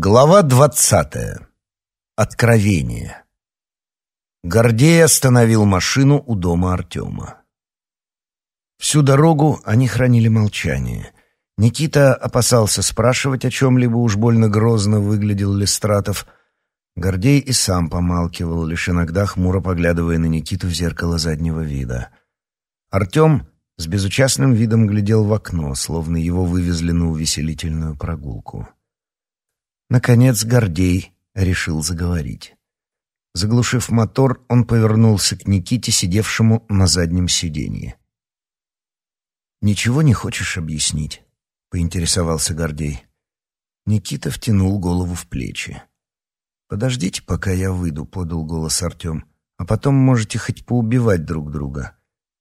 Глава двадцатая. Откровение. Гордей остановил машину у дома Артема. Всю дорогу они хранили молчание. Никита опасался спрашивать о чем-либо, уж больно грозно выглядел Листратов. Гордей и сам помалкивал, лишь иногда хмуро поглядывая на Никиту в зеркало заднего вида. Артем с безучастным видом глядел в окно, словно его вывезли на увеселительную прогулку. Наконец Гордей решил заговорить. Заглушив мотор, он повернулся к Никите, сидевшему на заднем сиденье. «Ничего не хочешь объяснить?» — поинтересовался Гордей. Никита втянул голову в плечи. «Подождите, пока я выйду», — подал голос Артем. «А потом можете хоть поубивать друг друга.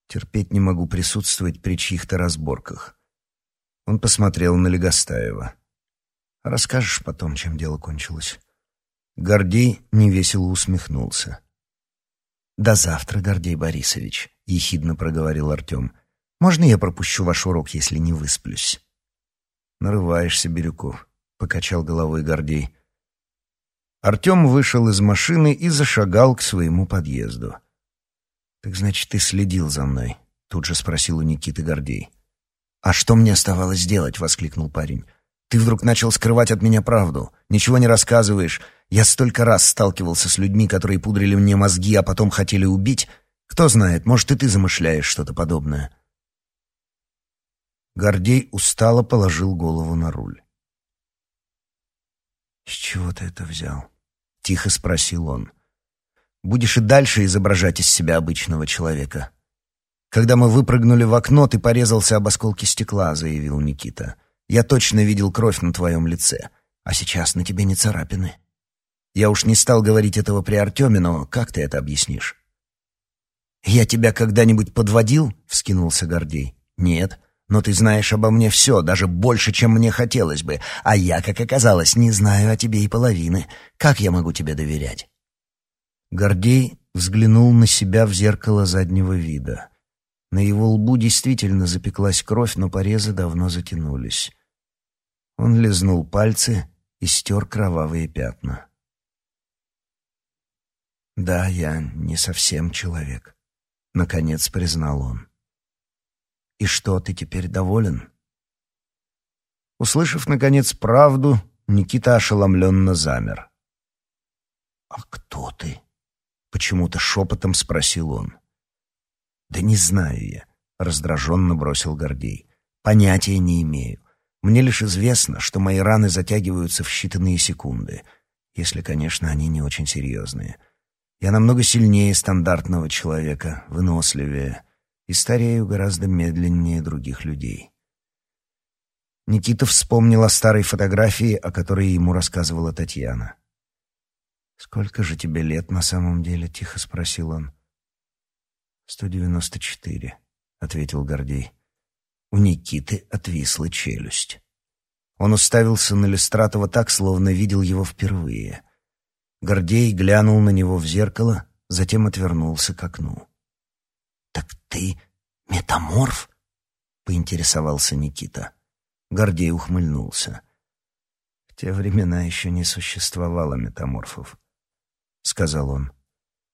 Терпеть не могу присутствовать при чьих-то разборках». Он посмотрел на Легостаева. Расскажешь потом, чем дело кончилось. Гордей невесело усмехнулся. «До завтра, Гордей Борисович», — ехидно проговорил Артем. «Можно я пропущу ваш урок, если не высплюсь?» «Нарываешься, Бирюков», — покачал головой Гордей. Артем вышел из машины и зашагал к своему подъезду. «Так значит, ты следил за мной?» — тут же спросил у Никиты Гордей. «А что мне оставалось делать?» — воскликнул парень. Ты вдруг начал скрывать от меня правду, ничего не рассказываешь. Я столько раз сталкивался с людьми, которые пудрили мне мозги, а потом хотели убить. Кто знает, может, и ты замышляешь что-то подобное. Гордей устало положил голову на руль. «С чего ты это взял?» — тихо спросил он. «Будешь и дальше изображать из себя обычного человека». «Когда мы выпрыгнули в окно, ты порезался об осколки стекла», — заявил Никита. Я точно видел кровь на твоем лице, а сейчас на тебе не царапины. Я уж не стал говорить этого при Артеме, но как ты это объяснишь?» «Я тебя когда-нибудь подводил?» — вскинулся Гордей. «Нет, но ты знаешь обо мне все, даже больше, чем мне хотелось бы, а я, как оказалось, не знаю о тебе и половины. Как я могу тебе доверять?» Гордей взглянул на себя в зеркало заднего вида. На его лбу действительно запеклась кровь, но порезы давно затянулись. Он лизнул пальцы и стер кровавые пятна. «Да, я не совсем человек», — наконец признал он. «И что, ты теперь доволен?» Услышав, наконец, правду, Никита ошеломленно замер. «А кто ты?» — почему-то шепотом спросил он. «Да не знаю я», — раздраженно бросил Гордей. «Понятия не имею. Мне лишь известно, что мои раны затягиваются в считанные секунды, если, конечно, они не очень серьезные. Я намного сильнее стандартного человека, выносливее и старею гораздо медленнее других людей. Никита вспомнил о старой фотографии, о которой ему рассказывала Татьяна. «Сколько же тебе лет на самом деле?» — тихо спросил он. «Сто девяносто четыре», — ответил Гордей. У Никиты отвисла челюсть. Он уставился на Листратова так, словно видел его впервые. Гордей глянул на него в зеркало, затем отвернулся к окну. «Так ты метаморф?» — поинтересовался Никита. Гордей ухмыльнулся. «В те времена еще не существовало метаморфов», — сказал он.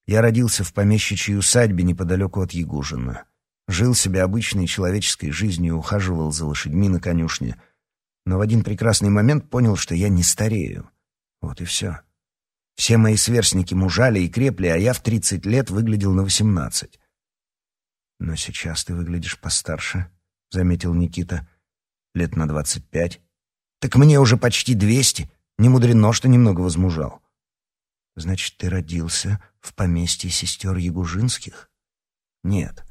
«Я родился в помещичьей усадьбе неподалеку от Ягужина. Жил себе обычной человеческой жизнью, ухаживал за лошадьми на конюшне, но в один прекрасный момент понял, что я не старею. Вот и все. Все мои сверстники мужали и крепли, а я в тридцать лет выглядел на восемнадцать. «Но сейчас ты выглядишь постарше», — заметил Никита. «Лет на двадцать пять. Так мне уже почти двести. Не мудрено, что немного возмужал». «Значит, ты родился в поместье сестер Ягужинских?» «Нет».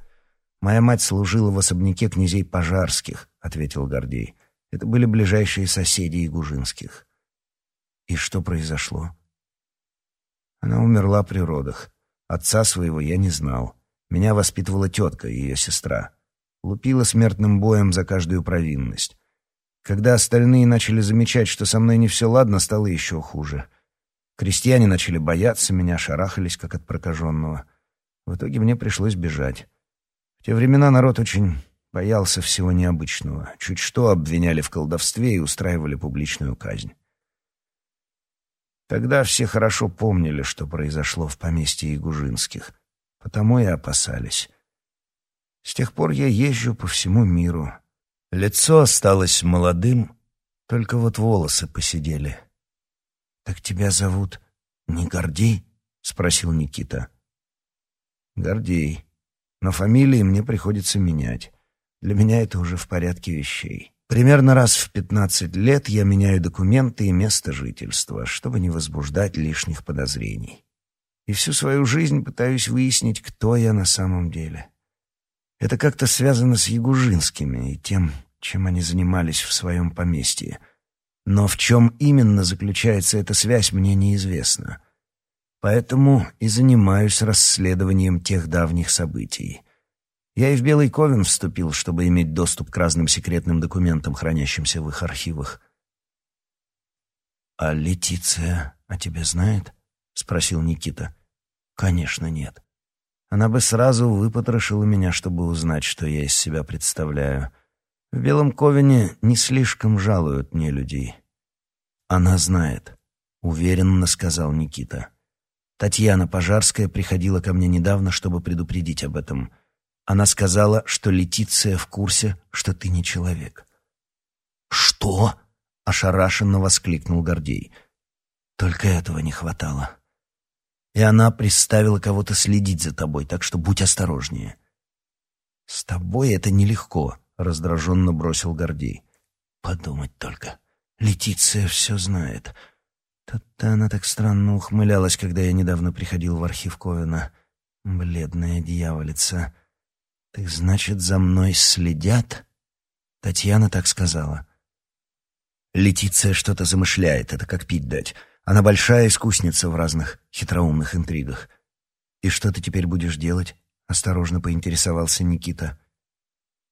«Моя мать служила в особняке князей Пожарских», — ответил Гордей. «Это были ближайшие соседи Ягужинских». «И что произошло?» Она умерла при родах. Отца своего я не знал. Меня воспитывала тетка, ее сестра. Лупила смертным боем за каждую провинность. Когда остальные начали замечать, что со мной не все ладно, стало еще хуже. Крестьяне начали бояться меня, шарахались, как от прокаженного. В итоге мне пришлось бежать. В те времена народ очень боялся всего необычного. Чуть что обвиняли в колдовстве и устраивали публичную казнь. Тогда все хорошо помнили, что произошло в поместье Ягужинских, потому и опасались. С тех пор я езжу по всему миру. Лицо осталось молодым, только вот волосы посидели. «Так тебя зовут не Гордей?» — спросил Никита. «Гордей. Но фамилии мне приходится менять. Для меня это уже в порядке вещей. Примерно раз в пятнадцать лет я меняю документы и место жительства, чтобы не возбуждать лишних подозрений. И всю свою жизнь пытаюсь выяснить, кто я на самом деле. Это как-то связано с Ягужинскими и тем, чем они занимались в своем поместье. Но в чем именно заключается эта связь, мне неизвестно. Поэтому и занимаюсь расследованием тех давних событий. Я и в Белый Ковен вступил, чтобы иметь доступ к разным секретным документам, хранящимся в их архивах. «А Летиция о тебе знает?» — спросил Никита. «Конечно, нет. Она бы сразу выпотрошила меня, чтобы узнать, что я из себя представляю. В Белом Ковене не слишком жалуют мне людей». «Она знает», — уверенно сказал Никита. Татьяна Пожарская приходила ко мне недавно, чтобы предупредить об этом. Она сказала, что Летиция в курсе, что ты не человек. «Что?» — ошарашенно воскликнул Гордей. «Только этого не хватало. И она приставила кого-то следить за тобой, так что будь осторожнее». «С тобой это нелегко», — раздраженно бросил Гордей. «Подумать только. Летиция все знает. Тут-то она так странно ухмылялась, когда я недавно приходил в архив Ковина. Бледная дьяволица. «Так значит, за мной следят?» Татьяна так сказала. Летиция что-то замышляет, это как пить дать. Она большая искусница в разных хитроумных интригах. «И что ты теперь будешь делать?» — осторожно поинтересовался Никита.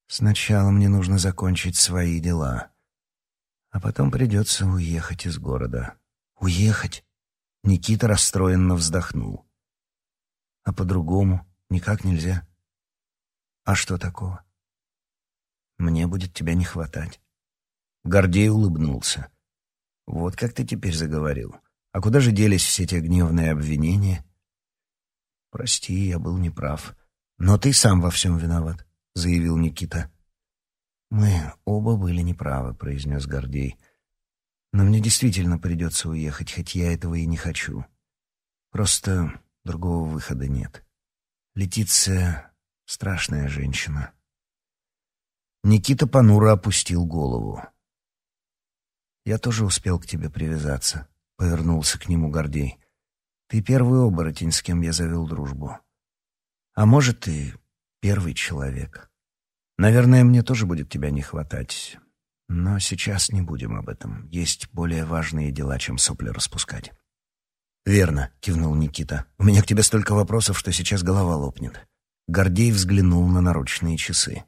«Сначала мне нужно закончить свои дела, а потом придется уехать из города». Уехать? Никита расстроенно вздохнул. А по-другому никак нельзя. А что такого? Мне будет тебя не хватать. Гордей улыбнулся. Вот как ты теперь заговорил. А куда же делись все те гневные обвинения? Прости, я был неправ. Но ты сам во всем виноват, заявил Никита. Мы оба были неправы, произнес Гордей. Но мне действительно придется уехать, хоть я этого и не хочу. Просто другого выхода нет. Летиция — страшная женщина. Никита понуро опустил голову. «Я тоже успел к тебе привязаться», — повернулся к нему Гордей. «Ты первый оборотень, с кем я завел дружбу. А может, и первый человек. Наверное, мне тоже будет тебя не хватать. Но сейчас не будем об этом. Есть более важные дела, чем сопли распускать. «Верно», — кивнул Никита. «У меня к тебе столько вопросов, что сейчас голова лопнет». Гордей взглянул на наручные часы.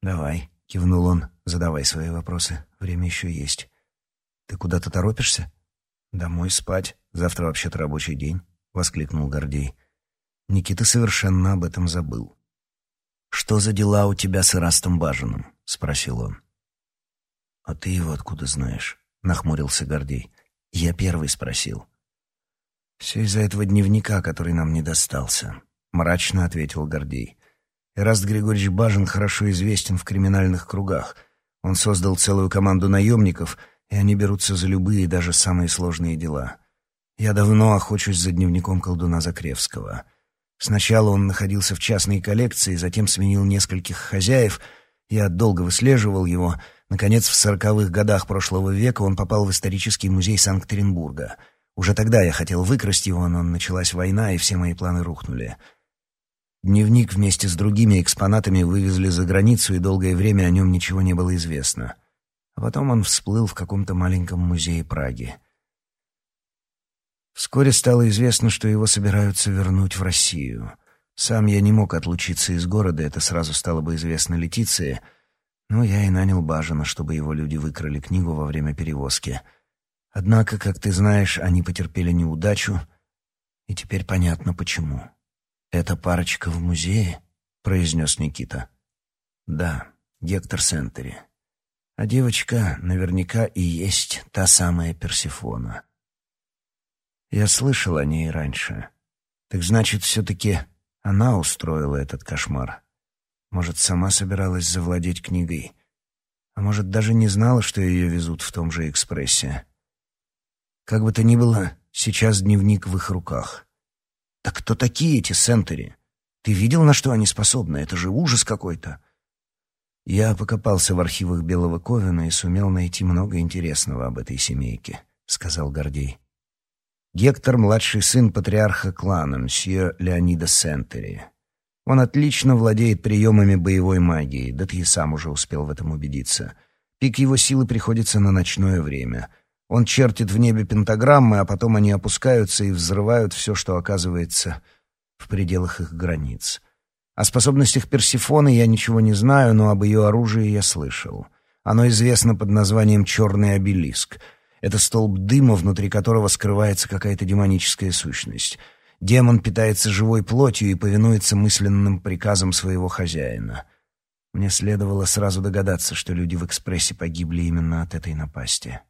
«Давай», — кивнул он, — «задавай свои вопросы. Время еще есть». «Ты куда-то торопишься?» «Домой спать. Завтра вообще-то рабочий день», — воскликнул Гордей. Никита совершенно об этом забыл. «Что за дела у тебя с Ирастом Бажиным?» — спросил он. «А ты его откуда знаешь?» — нахмурился Гордей. «Я первый спросил». «Все из-за этого дневника, который нам не достался», — мрачно ответил Гордей. «Эраст Григорьевич Бажин хорошо известен в криминальных кругах. Он создал целую команду наемников, и они берутся за любые, даже самые сложные дела. Я давно охочусь за дневником колдуна Закревского. Сначала он находился в частной коллекции, затем сменил нескольких хозяев. Я долго выслеживал его — Наконец, в сороковых годах прошлого века он попал в исторический музей Санкт-Петербурга. Уже тогда я хотел выкрасть его, но началась война, и все мои планы рухнули. Дневник вместе с другими экспонатами вывезли за границу, и долгое время о нем ничего не было известно. А потом он всплыл в каком-то маленьком музее Праги. Вскоре стало известно, что его собираются вернуть в Россию. Сам я не мог отлучиться из города, это сразу стало бы известно Летиции — но я и нанял Бажина, чтобы его люди выкрали книгу во время перевозки. Однако, как ты знаешь, они потерпели неудачу, и теперь понятно почему. «Эта парочка в музее?» — произнес Никита. «Да, Гектор Сентери. А девочка наверняка и есть та самая Персифона». Я слышал о ней раньше. Так значит, все-таки она устроила этот кошмар. Может, сама собиралась завладеть книгой. А может, даже не знала, что ее везут в том же экспрессе. Как бы то ни было, сейчас дневник в их руках. Так кто такие эти Сентери? Ты видел, на что они способны? Это же ужас какой-то. Я покопался в архивах Белого Ковена и сумел найти много интересного об этой семейке, сказал Гордей. Гектор — младший сын патриарха клана, мсье Леонида Сентери. Он отлично владеет приемами боевой магии, да ты и сам уже успел в этом убедиться. Пик его силы приходится на ночное время. Он чертит в небе пентаграммы, а потом они опускаются и взрывают все, что оказывается в пределах их границ. О способностях Персифоны я ничего не знаю, но об ее оружии я слышал. Оно известно под названием «Черный обелиск». Это столб дыма, внутри которого скрывается какая-то демоническая сущность. Демон питается живой плотью и повинуется мысленным приказам своего хозяина. Мне следовало сразу догадаться, что люди в экспрессе погибли именно от этой напасти.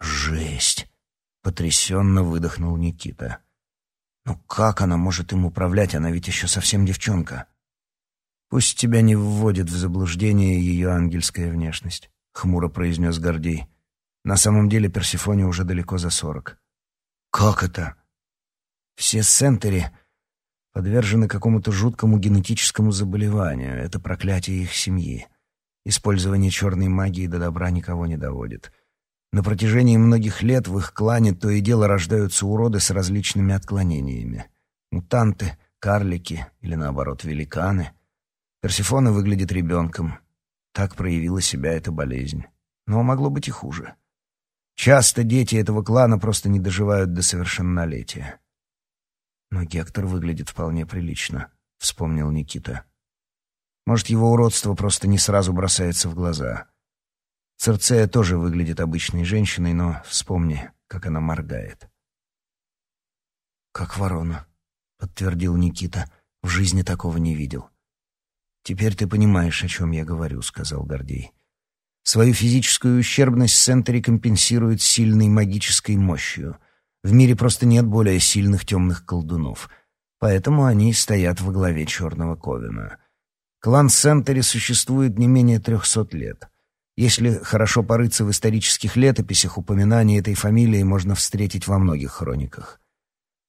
«Жесть!» — потрясенно выдохнул Никита. «Ну как она может им управлять? Она ведь еще совсем девчонка». «Пусть тебя не вводит в заблуждение ее ангельская внешность», — хмуро произнес Гордей. На самом деле Персифоне уже далеко за сорок. «Как это?» «Все Сентери подвержены какому-то жуткому генетическому заболеванию. Это проклятие их семьи. Использование черной магии до добра никого не доводит. На протяжении многих лет в их клане то и дело рождаются уроды с различными отклонениями. Мутанты, карлики или, наоборот, великаны. Персифона выглядит ребенком. Так проявила себя эта болезнь. Но могло быть и хуже. Часто дети этого клана просто не доживают до совершеннолетия. Но Гектор выглядит вполне прилично, вспомнил Никита. Может, его уродство просто не сразу бросается в глаза. Церцея тоже выглядит обычной женщиной, но вспомни, как она моргает. «Как ворона», — подтвердил Никита. «В жизни такого не видел». «Теперь ты понимаешь, о чем я говорю», — сказал Гордей. Свою физическую ущербность Сентери компенсирует сильной магической мощью. В мире просто нет более сильных темных колдунов. Поэтому они стоят во главе Черного Ковена. Клан Сентери существует не менее трехсот лет. Если хорошо порыться в исторических летописях, упоминание этой фамилии можно встретить во многих хрониках.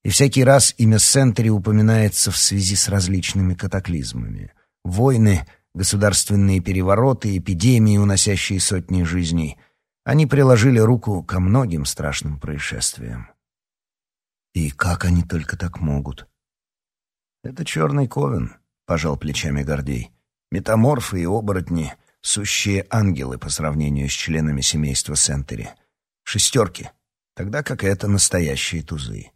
И всякий раз имя Сентери упоминается в связи с различными катаклизмами. Войны — государственные перевороты, эпидемии, уносящие сотни жизней. Они приложили руку ко многим страшным происшествиям. И как они только так могут? Это черный ковен, пожал плечами Гордей. Метаморфы и оборотни — сущие ангелы по сравнению с членами семейства Сентери. Шестерки, тогда как это настоящие тузы.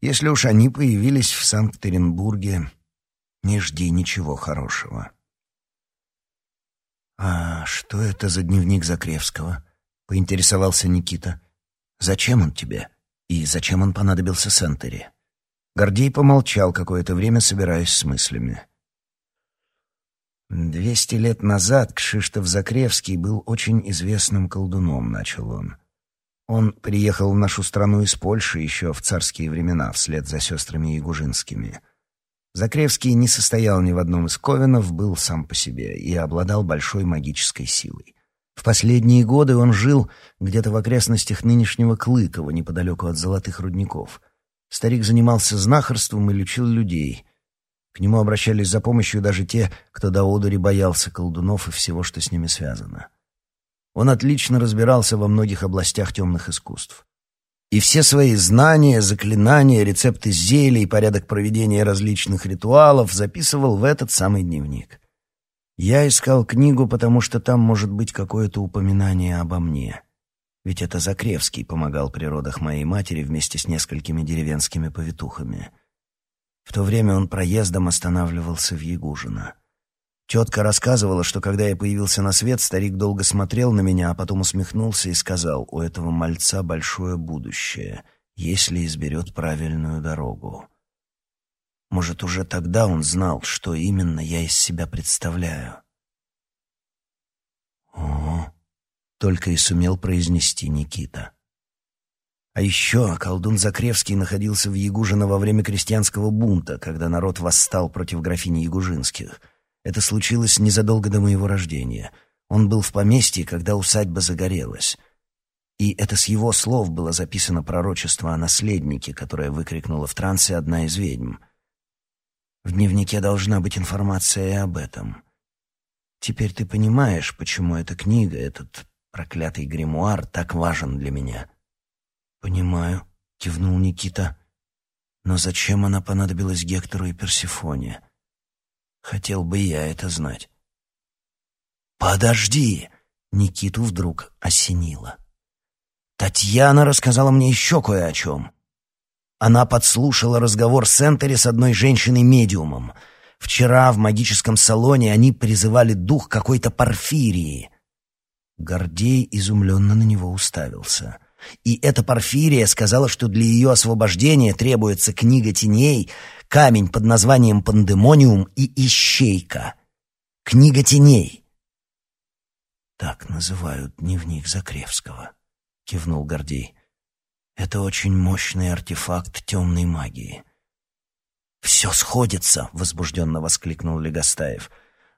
Если уж они появились в Санкт-Петербурге, не жди ничего хорошего. «А что это за дневник Закревского?» — поинтересовался Никита. «Зачем он тебе? И зачем он понадобился Сентери?» Гордей помолчал какое-то время, собираясь с мыслями. «Двести лет назад Кшиштов Закревский был очень известным колдуном», — начал он. Он приехал в нашу страну из Польши еще в царские времена, вслед за сестрами Ягужинскими. Закревский не состоял ни в одном из ковенов, был сам по себе и обладал большой магической силой. В последние годы он жил где-то в окрестностях нынешнего Клыкова, неподалеку от золотых рудников. Старик занимался знахарством и лечил людей. К нему обращались за помощью даже те, кто до одури боялся колдунов и всего, что с ними связано. Он отлично разбирался во многих областях темных искусств и все свои знания, заклинания, рецепты зелий, порядок проведения различных ритуалов записывал в этот самый дневник. Я искал книгу, потому что там может быть какое-то упоминание обо мне. Ведь это Закревский помогал при родах моей матери вместе с несколькими деревенскими повитухами. В то время он проездом останавливался в Ягужино. Тетка рассказывала, что когда я появился на свет, старик долго смотрел на меня, а потом усмехнулся и сказал, у этого мальца большое будущее, если изберет правильную дорогу. Может, уже тогда он знал, что именно я из себя представляю. «О!» — только и сумел произнести Никита. А еще колдун Закревский находился в Ягужино во время крестьянского бунта, когда народ восстал против графини Ягужинских. Это случилось незадолго до моего рождения. Он был в поместье, когда усадьба загорелась. И это с его слов было записано пророчество о наследнике, которое выкрикнула в трансе одна из ведьм. В дневнике должна быть информация и об этом. Теперь ты понимаешь, почему эта книга, этот проклятый гримуар так важен для меня. Понимаю, кивнул Никита. Но зачем она понадобилась Гектору и Персефоне? Хотел бы я это знать. Подожди, Никиту вдруг осенило. Татьяна рассказала мне еще кое о чем. Она подслушала разговор Сентери с одной женщиной-медиумом. Вчера в магическом салоне они призывали дух какой-то Порфирии. Гордей изумленно на него уставился. И эта Порфирия сказала, что для ее освобождения требуется книга теней, камень под названием Пандемониум и Ищейка. Книга теней. Так называют дневник Закревского кивнул Гордей. Это очень мощный артефакт темной магии. «Все сходится!» — возбужденно воскликнул Легостаев.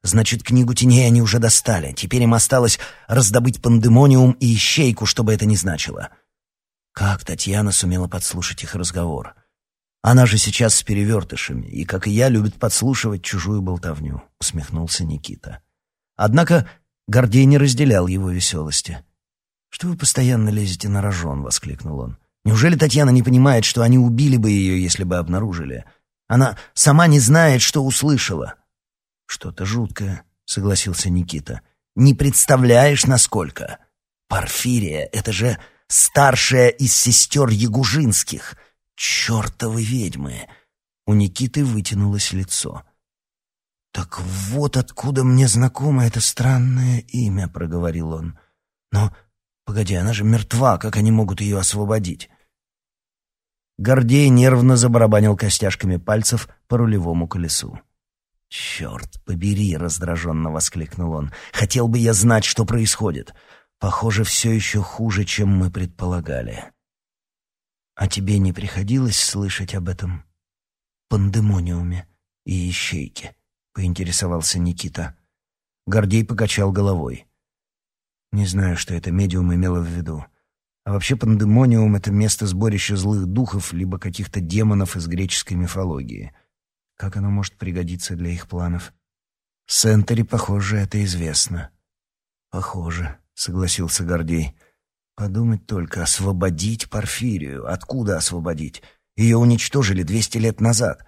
«Значит, книгу теней они уже достали. Теперь им осталось раздобыть пандемониум и ищейку, чтобы это не значило». Как Татьяна сумела подслушать их разговор? Она же сейчас с перевертышами, и, как и я, любит подслушивать чужую болтовню, — усмехнулся Никита. Однако Гордей не разделял его веселости. «Что вы постоянно лезете на рожон?» — воскликнул он. «Неужели Татьяна не понимает, что они убили бы ее, если бы обнаружили? Она сама не знает, что услышала». «Что-то жуткое», — согласился Никита. «Не представляешь, насколько. Порфирия — это же старшая из сестер Ягужинских. Чертовы ведьмы!» У Никиты вытянулось лицо. «Так вот откуда мне знакомо это странное имя», — проговорил он. «Но Погоди, она же мертва, как они могут ее освободить? Гордей нервно забарабанил костяшками пальцев по рулевому колесу. «Черт побери!» — раздраженно воскликнул он. «Хотел бы я знать, что происходит. Похоже, все еще хуже, чем мы предполагали». «А тебе не приходилось слышать об этом пандемониуме и ищейке?» — поинтересовался Никита. Гордей покачал головой. Не знаю, что это медиум имело в виду. А вообще пандемониум — это место сборища злых духов либо каких-то демонов из греческой мифологии. Как оно может пригодиться для их планов? Сентери, похоже, это известно. Похоже, согласился Гордей. Подумать только, освободить Порфирию. Откуда освободить? Ее уничтожили двести лет назад.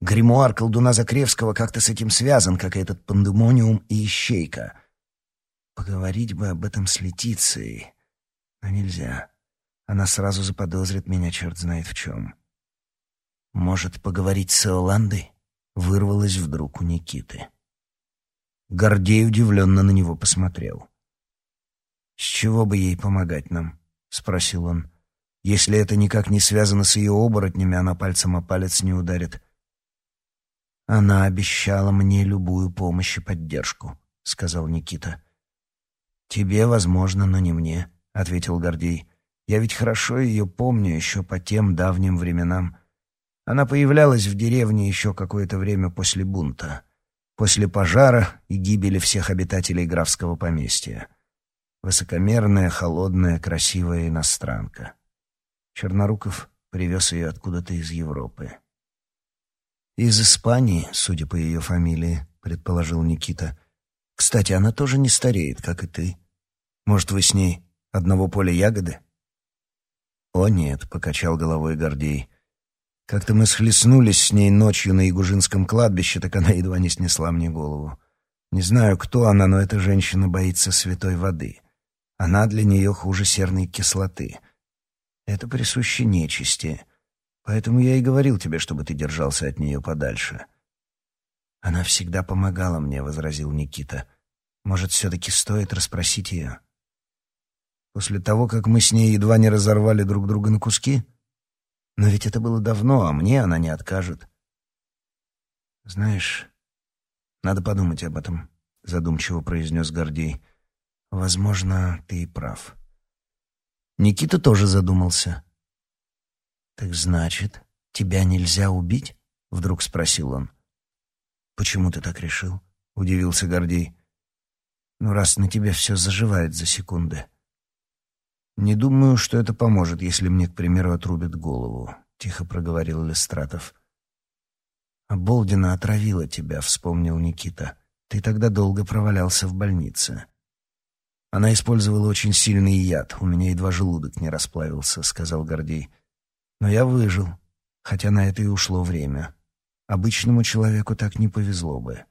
Гримуар колдуна Закревского как-то с этим связан, как и этот пандемониум и ищейка — Поговорить бы об этом с Летицией. Но нельзя. Она сразу заподозрит меня черт знает в чем. Может, поговорить с Иоландой? Вырвалась вдруг у Никиты. Гордей удивленно на него посмотрел. «С чего бы ей помогать нам?» — спросил он. «Если это никак не связано с ее оборотнями, она пальцем о палец не ударит». «Она обещала мне любую помощь и поддержку», — сказал Никита. «Тебе, возможно, но не мне», — ответил Гордей. «Я ведь хорошо ее помню еще по тем давним временам. Она появлялась в деревне еще какое-то время после бунта, после пожара и гибели всех обитателей графского поместья. Высокомерная, холодная, красивая иностранка. Черноруков привез ее откуда-то из Европы. «Из Испании, судя по ее фамилии», — предположил Никита. Кстати, она тоже не стареет, как и ты. Может, вы с ней одного поля ягоды? О нет, покачал головой Гордей. Как-то мы схлестнулись с ней ночью на Ягужинском кладбище, так она едва не снесла мне голову. Не знаю, кто она, но эта женщина боится святой воды. Она для нее хуже серной кислоты. Это присуще нечисти. Поэтому я и говорил тебе, чтобы ты держался от нее подальше. «Она всегда помогала мне», — возразил Никита. «Может, все-таки стоит расспросить ее?» «После того, как мы с ней едва не разорвали друг друга на куски? Но ведь это было давно, а мне она не откажет». «Знаешь, надо подумать об этом», — задумчиво произнес Гордей. «Возможно, ты и прав». Никита тоже задумался. «Так значит, тебя нельзя убить?» — вдруг спросил он. «Почему ты так решил?» — удивился Гордей. «Ну, раз на тебе все заживает за секунды». «Не думаю, что это поможет, если мне, к примеру, отрубят голову», — тихо проговорил Лестратов. «А Болдина отравила тебя», — вспомнил Никита. «Ты тогда долго провалялся в больнице». «Она использовала очень сильный яд. У меня едва желудок не расплавился», — сказал Гордей. «Но я выжил, хотя на это и ушло время. Обычному человеку так не повезло бы».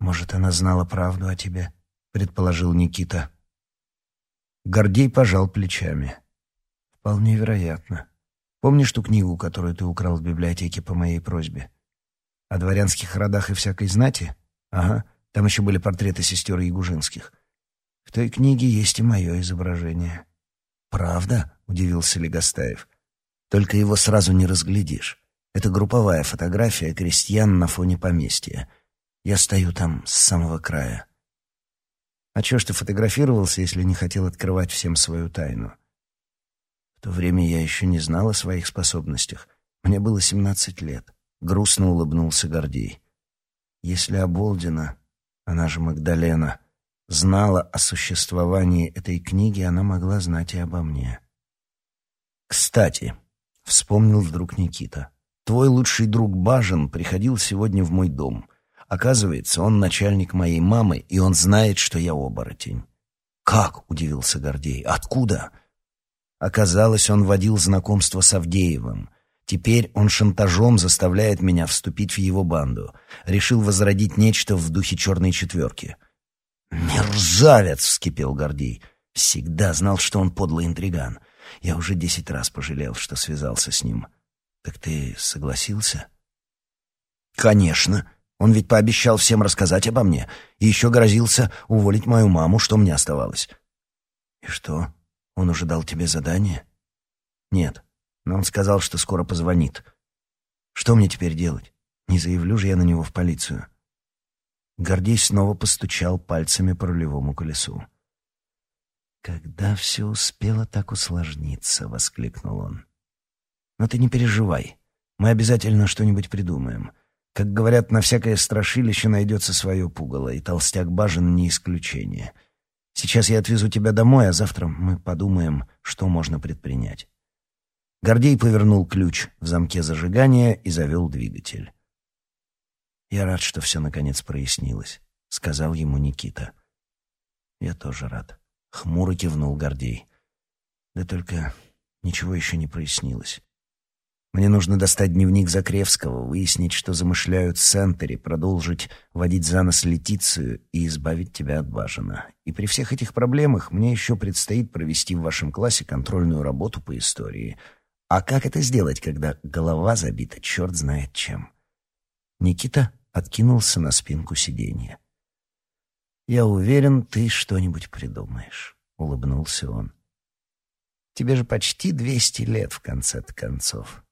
«Может, она знала правду о тебе?» — предположил Никита. Гордей пожал плечами. «Вполне вероятно. Помнишь ту книгу, которую ты украл в библиотеке по моей просьбе? О дворянских родах и всякой знати? Ага, там еще были портреты сестер Ягужинских. В той книге есть и мое изображение». «Правда?» — удивился Легостаев. «Только его сразу не разглядишь. Это групповая фотография крестьян на фоне поместья. Я стою там с самого края». А чё ж ты фотографировался, если не хотел открывать всем свою тайну? В то время я еще не знал о своих способностях. Мне было семнадцать лет. Грустно улыбнулся Гордей. Если Оболдина, она же Магдалена, знала о существовании этой книги, она могла знать и обо мне. «Кстати», — вспомнил вдруг Никита, — «твой лучший друг Бажен приходил сегодня в мой дом. Оказывается, он начальник моей мамы, и он знает, что я оборотень. «Как?» — удивился Гордей. «Откуда?» Оказалось, он водил знакомство с Авдеевым. Теперь он шантажом заставляет меня вступить в его банду. Решил возродить нечто в духе черной четверки. «Мерзавец!» — вскипел Гордей. «Всегда знал, что он подлый интриган. Я уже десять раз пожалел, что связался с ним. Так ты согласился?» «Конечно!» Он ведь пообещал всем рассказать обо мне и еще грозился уволить мою маму, что мне оставалось. И что? Он уже дал тебе задание? Нет, но он сказал, что скоро позвонит. Что мне теперь делать? Не заявлю же я на него в полицию. Гордей снова постучал пальцами по рулевому колесу. «Когда все успело так усложниться?» — воскликнул он. «Но ты не переживай. Мы обязательно что-нибудь придумаем. Как говорят, на всякое страшилище найдется свое пугало, и толстяк Бажин не исключение. Сейчас я отвезу тебя домой, а завтра мы подумаем, что можно предпринять. Гордей повернул ключ в замке зажигания и завел двигатель. «Я рад, что все наконец прояснилось», — сказал ему Никита. «Я тоже рад», — хмуро кивнул Гордей. «Да только ничего еще не прояснилось. Мне нужно достать дневник Закревского, выяснить, что замышляют Сентери, продолжить водить за нос Летицию и избавить тебя от Бажина. И при всех этих проблемах мне еще предстоит провести в вашем классе контрольную работу по истории. А как это сделать, когда голова забита черт знает чем? Никита откинулся на спинку сиденья. «Я уверен, ты что-нибудь придумаешь», — улыбнулся он. «Тебе же почти двести лет, в конце концов».